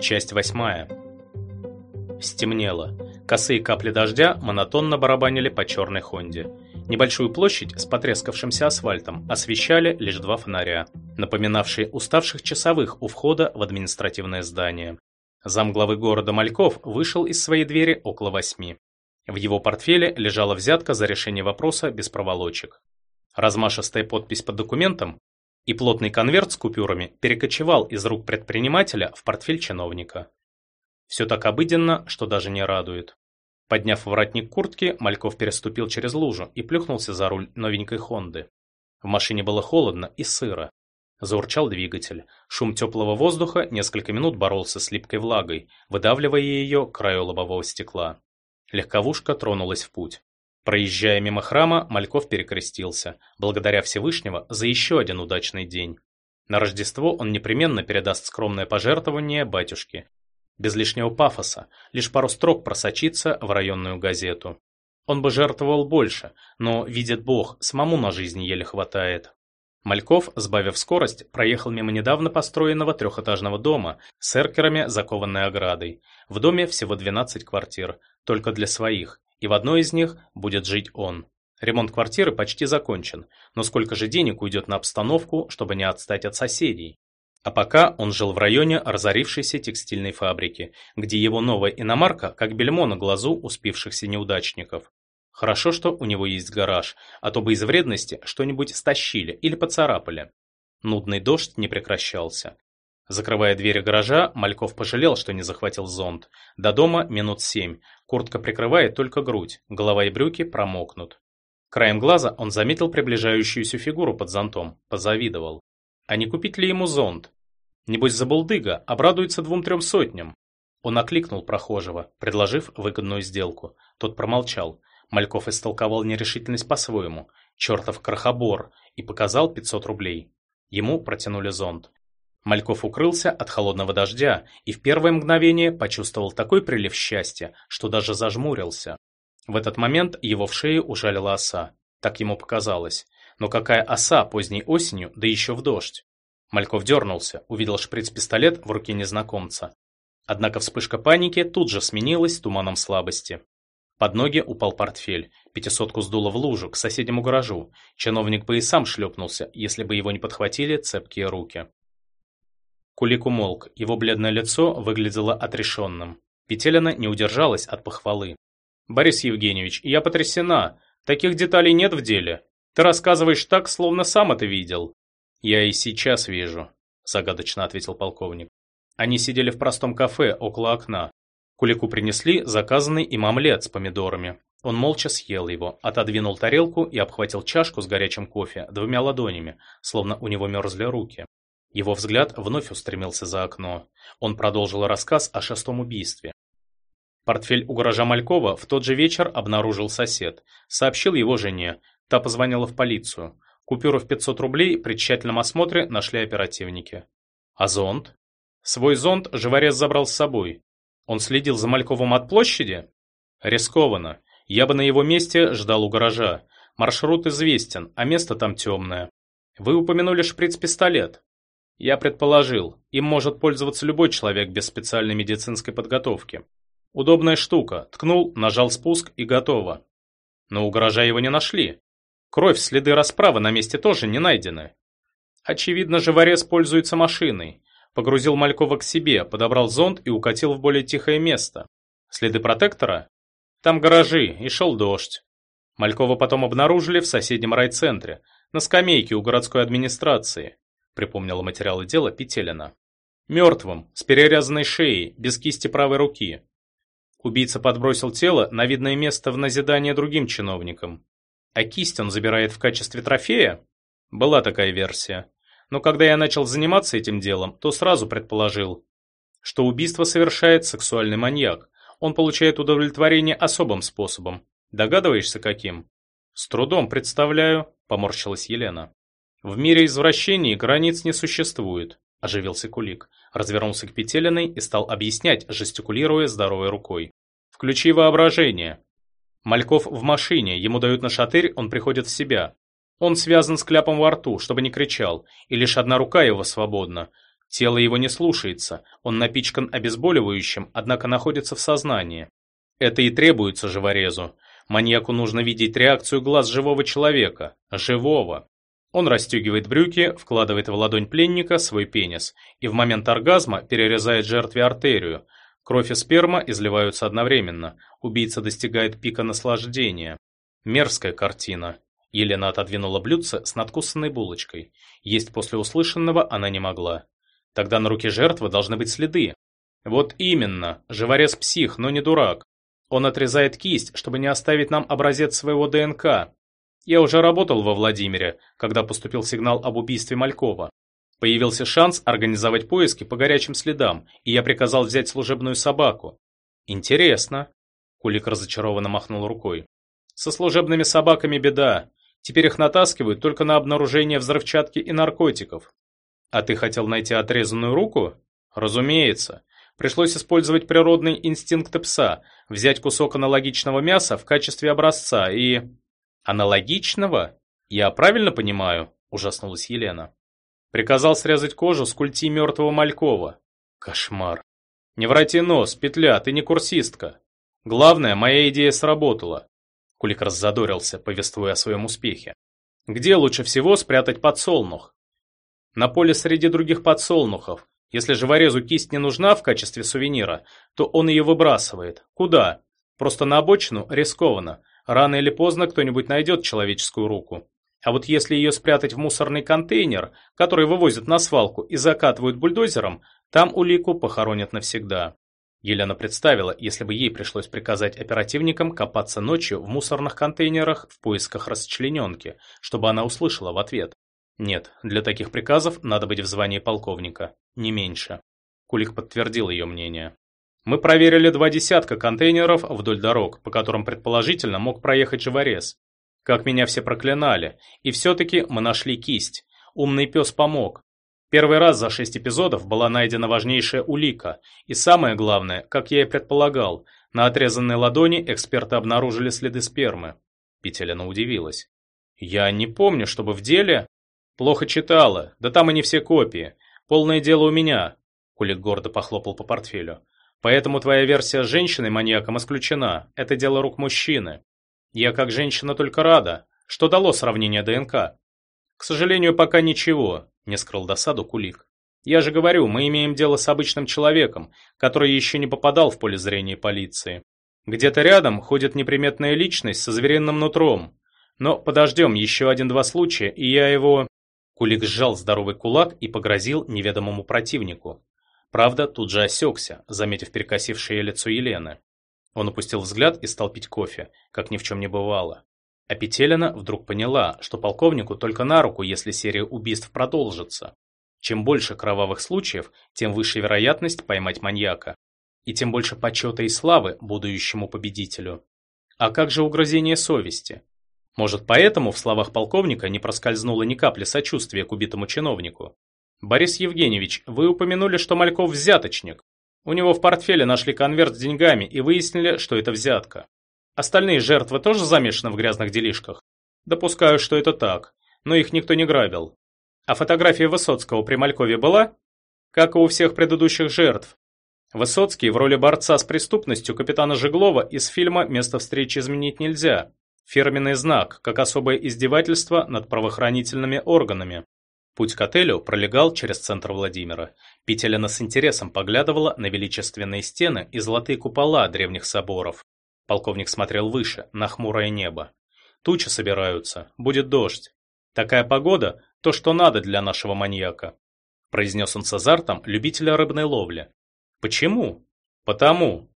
Часть восьмая. Стемнело. Косые капли дождя монотонно барабанили по черной Хонде. Небольшую площадь с потрескавшимся асфальтом освещали лишь два фонаря, напоминавшие уставших часовых у входа в административное здание. Замглавы города Мальков вышел из своей двери около восьми. В его портфеле лежала взятка за решение вопроса без проволочек. Размашистая подпись под документом и плотный конверт с купюрами перекочевал из рук предпринимателя в портфель чиновника. Все так обыденно, что даже не радует. Подняв воротник куртки, Мальков переступил через лужу и плюхнулся за руль новенькой Хонды. В машине было холодно и сыро. Заурчал двигатель. Шум теплого воздуха несколько минут боролся с липкой влагой, выдавливая ее к краю лобового стекла. Легковушка тронулась в путь. Проезжая мимо храма, Мальков перекрестился, благодаря Всевышнего за еще один удачный день. На Рождество он непременно передаст скромное пожертвование батюшке. Без лишнего пафоса, лишь пару строк просочиться в районную газету. Он бы жертвовал больше, но, видит Бог, самому на жизнь еле хватает. Мальков, сбавив скорость, проехал мимо недавно построенного трехэтажного дома с эркерами, закованной оградой. В доме всего 12 квартир, только для своих, и в одной из них будет жить он. Ремонт квартиры почти закончен, но сколько же денег уйдет на обстановку, чтобы не отстать от соседей? А пока он жил в районе разорившейся текстильной фабрики, где его новая иномарка как бельмо на глазу успевшихся неудачников. Хорошо, что у него есть гараж, а то бы из вредности что-нибудь стащили или поцарапали. Нудный дождь не прекращался. Закрывая двери гаража, Мальков пожалел, что не захватил зонт. До дома минут семь. Куртка прикрывает только грудь, голова и брюки промокнут. Краем глаза он заметил приближающуюся фигуру под зонтом, позавидовал. А не купить ли ему зонт? Небось забулдыга, обрадуется двум-трем сотням. Он окликнул прохожего, предложив выгодную сделку. Тот промолчал. Мальков истолковал нерешительность по-своему. Чертов крохобор. И показал 500 рублей. Ему протянули зонт. Мальков укрылся от холодного дождя и в первое мгновение почувствовал такой прилив счастья, что даже зажмурился. В этот момент его в шее ужалила оса. Так ему показалось. Но какая оса поздней осенью, да еще в дождь? Мальков дернулся, увидел шприц-пистолет в руке незнакомца. Однако вспышка паники тут же сменилась туманом слабости. Под ноги упал портфель. Пятисотку сдуло в лужу, к соседнему гаражу. Чиновник бы и сам шлепнулся, если бы его не подхватили цепкие руки. Кулик умолк, его бледное лицо выглядело отрешенным. Петелина не удержалась от похвалы. «Борис Евгеньевич, я потрясена. Таких деталей нет в деле. Ты рассказываешь так, словно сам это видел». «Я и сейчас вижу», – загадочно ответил полковник. Они сидели в простом кафе около окна. Кулику принесли заказанный им омлет с помидорами. Он молча съел его, отодвинул тарелку и обхватил чашку с горячим кофе двумя ладонями, словно у него мерзли руки. Его взгляд вновь устремился за окно. Он продолжил рассказ о шестом убийстве. Портфель у гаража Малькова в тот же вечер обнаружил сосед. Сообщил его жене. Та позвонила в полицию. Купюру в 500 рублей при тщательном осмотре нашли оперативники. А зонт? Свой зонт Живорез забрал с собой. Он следил за Мальковым от площади? Рискованно. Я бы на его месте ждал у гаража. Маршрут известен, а место там темное. Вы упомянули шприц-пистолет. Я предположил, им может пользоваться любой человек без специальной медицинской подготовки. Удобная штука. Ткнул, нажал спуск и готово. Но у гаража его не нашли. Кровь, следы расправы на месте тоже не найдены. Очевидно, живорез пользуется машиной. Погрузил Малькова к себе, подобрал зонт и укатил в более тихое место. Следы протектора? Там гаражи, и шел дождь. Малькова потом обнаружили в соседнем райцентре, на скамейке у городской администрации припомнила материалы дела Петелина. Мертвым, с перерезанной шеей, без кисти правой руки. Убийца подбросил тело на видное место в назидание другим чиновникам. А кисть он забирает в качестве трофея? Была такая версия. Но когда я начал заниматься этим делом, то сразу предположил, что убийство совершает сексуальный маньяк. Он получает удовлетворение особым способом. Догадываешься, каким? С трудом представляю, поморщилась Елена. В мире извращений границ не существует, оживился Кулик, развернулся к Петелиной и стал объяснять, жестикулируя здоровой рукой. Включи воображение. Мальков в машине, ему дают на шатырь, он приходит в себя. Он связан с кляпом во рту, чтобы не кричал, и лишь одна рука его свободна. Тело его не слушается, он напичкан обезболивающим, однако находится в сознании. Это и требуется живорезу. Маньяку нужно видеть реакцию глаз живого человека. Живого. Он расстегивает брюки, вкладывает в ладонь пленника свой пенис и в момент оргазма перерезает жертве артерию. Кровь и сперма изливаются одновременно. Убийца достигает пика наслаждения. Мерзкая картина. Елена отодвинула блюдце с надкусанной булочкой. Есть после услышанного она не могла. Тогда на руке жертвы должны быть следы. Вот именно, живорез псих, но не дурак. Он отрезает кисть, чтобы не оставить нам образец своего ДНК. Я уже работал во Владимире, когда поступил сигнал об убийстве Малькова. Появился шанс организовать поиски по горячим следам, и я приказал взять служебную собаку. Интересно. Кулик разочарованно махнул рукой. Со служебными собаками беда. Теперь их натаскивают только на обнаружение взрывчатки и наркотиков. А ты хотел найти отрезанную руку? Разумеется. Пришлось использовать природный инстинкт пса, взять кусок аналогичного мяса в качестве образца и... Аналогичного? Я правильно понимаю? Ужаснулась Елена. Приказал срезать кожу с культи мертвого Малькова. Кошмар. Не врати нос, петля, ты не курсистка. Главное, моя идея сработала. Кулик раззадорился, повествуя о своем успехе. Где лучше всего спрятать подсолнух? На поле среди других подсолнухов. Если живорезу кисть не нужна в качестве сувенира, то он ее выбрасывает. Куда? Просто на обочину рискованно. Рано или поздно кто-нибудь найдет человеческую руку. А вот если ее спрятать в мусорный контейнер, который вывозят на свалку и закатывают бульдозером, там улику похоронят навсегда. Елена представила, если бы ей пришлось приказать оперативникам копаться ночью в мусорных контейнерах в поисках расчлененки, чтобы она услышала в ответ. Нет, для таких приказов надо быть в звании полковника, не меньше. Кулик подтвердил ее мнение. Мы проверили два десятка контейнеров вдоль дорог, по которым предположительно мог проехать живорез. Как меня все проклинали, и все-таки мы нашли кисть. Умный пес помог. Первый раз за шесть эпизодов была найдена важнейшая улика, и самое главное, как я и предполагал, на отрезанной ладони эксперты обнаружили следы спермы. Петелина удивилась. «Я не помню, чтобы в деле...» «Плохо читала. Да там и не все копии. Полное дело у меня». Кулик гордо похлопал по портфелю. «Поэтому твоя версия с женщиной-маньяком исключена. Это дело рук мужчины. Я как женщина только рада. Что дало сравнение ДНК?» «К сожалению, пока ничего», — не скрыл досаду Кулик. «Я же говорю, мы имеем дело с обычным человеком, который еще не попадал в поле зрения полиции. Где-то рядом ходит неприметная личность со звериным нутром. Но подождем еще один-два случая, и я его...» Кулик сжал здоровый кулак и погрозил неведомому противнику. Правда, тут же осекся, заметив перекосившее лицо Елены. Он опустил взгляд и стал пить кофе, как ни в чем не бывало. А Петелина вдруг поняла, что полковнику только на руку, если серия убийств продолжится. Чем больше кровавых случаев, тем выше вероятность поймать маньяка. И тем больше почета и славы будущему победителю. А как же угрызение совести? Может, поэтому в словах полковника не проскользнуло ни капли сочувствия к убитому чиновнику? Борис Евгеньевич, вы упомянули, что Мальков взяточник. У него в портфеле нашли конверт с деньгами и выяснили, что это взятка. Остальные жертвы тоже замешаны в грязных делишках? Допускаю, что это так, но их никто не грабил. А фотография Высоцкого при Малькове была? Как и у всех предыдущих жертв. Высоцкий в роли борца с преступностью капитана Жеглова из фильма «Место встречи изменить нельзя». Фирменный знак, как особое издевательство над правоохранительными органами. Путь к отелю пролегал через центр Владимира. Петелина с интересом поглядывала на величественные стены и золотые купола древних соборов. Полковник смотрел выше, на хмурое небо. Тучи собираются, будет дождь. Такая погода – то, что надо для нашего маньяка. Произнес он с азартом любителя рыбной ловли. Почему? Потому,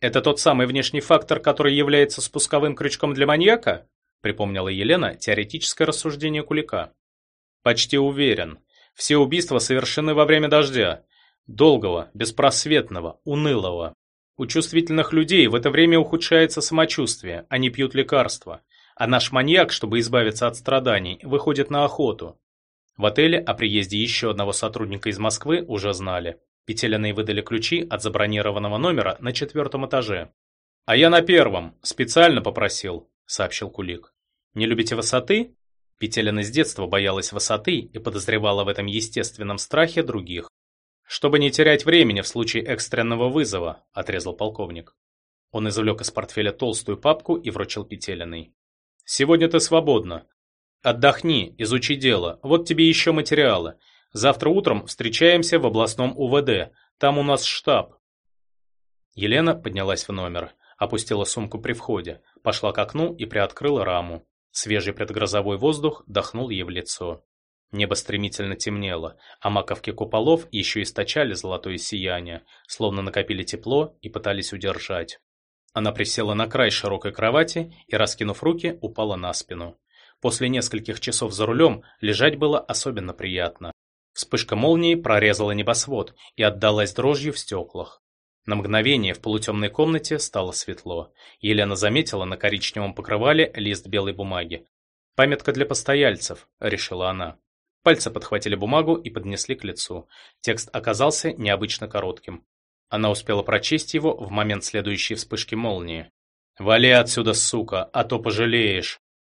это тот самый внешний фактор, который является спусковым крючком для маньяка? Припомнила Елена теоретическое рассуждение Кулика. Почти уверен. Все убийства совершены во время дождя. Долгого, беспросветного, унылого. У чувствительных людей в это время ухудшается самочувствие, они пьют лекарства. А наш маньяк, чтобы избавиться от страданий, выходит на охоту. В отеле о приезде еще одного сотрудника из Москвы уже знали. Петелиной выдали ключи от забронированного номера на четвертом этаже. «А я на первом, специально попросил», — сообщил Кулик. «Не любите высоты?» Петелина с детства боялась высоты и подозревала в этом естественном страхе других. «Чтобы не терять времени в случае экстренного вызова», – отрезал полковник. Он извлек из портфеля толстую папку и вручил Петелиной. «Сегодня ты свободна. Отдохни, изучи дело. Вот тебе еще материалы. Завтра утром встречаемся в областном УВД. Там у нас штаб». Елена поднялась в номер, опустила сумку при входе, пошла к окну и приоткрыла раму. Свежий предгрозовой воздух дохнул ей в лицо. Небо стремительно темнело, а маковки куполов еще источали золотое сияние, словно накопили тепло и пытались удержать. Она присела на край широкой кровати и, раскинув руки, упала на спину. После нескольких часов за рулем лежать было особенно приятно. Вспышка молнии прорезала небосвод и отдалась дрожью в стеклах. На мгновение в полутемной комнате стало светло. Елена заметила на коричневом покрывале лист белой бумаги. «Памятка для постояльцев», — решила она. Пальцы подхватили бумагу и поднесли к лицу. Текст оказался необычно коротким. Она успела прочесть его в момент следующей вспышки молнии. «Вали отсюда, сука, а то пожалеешь!»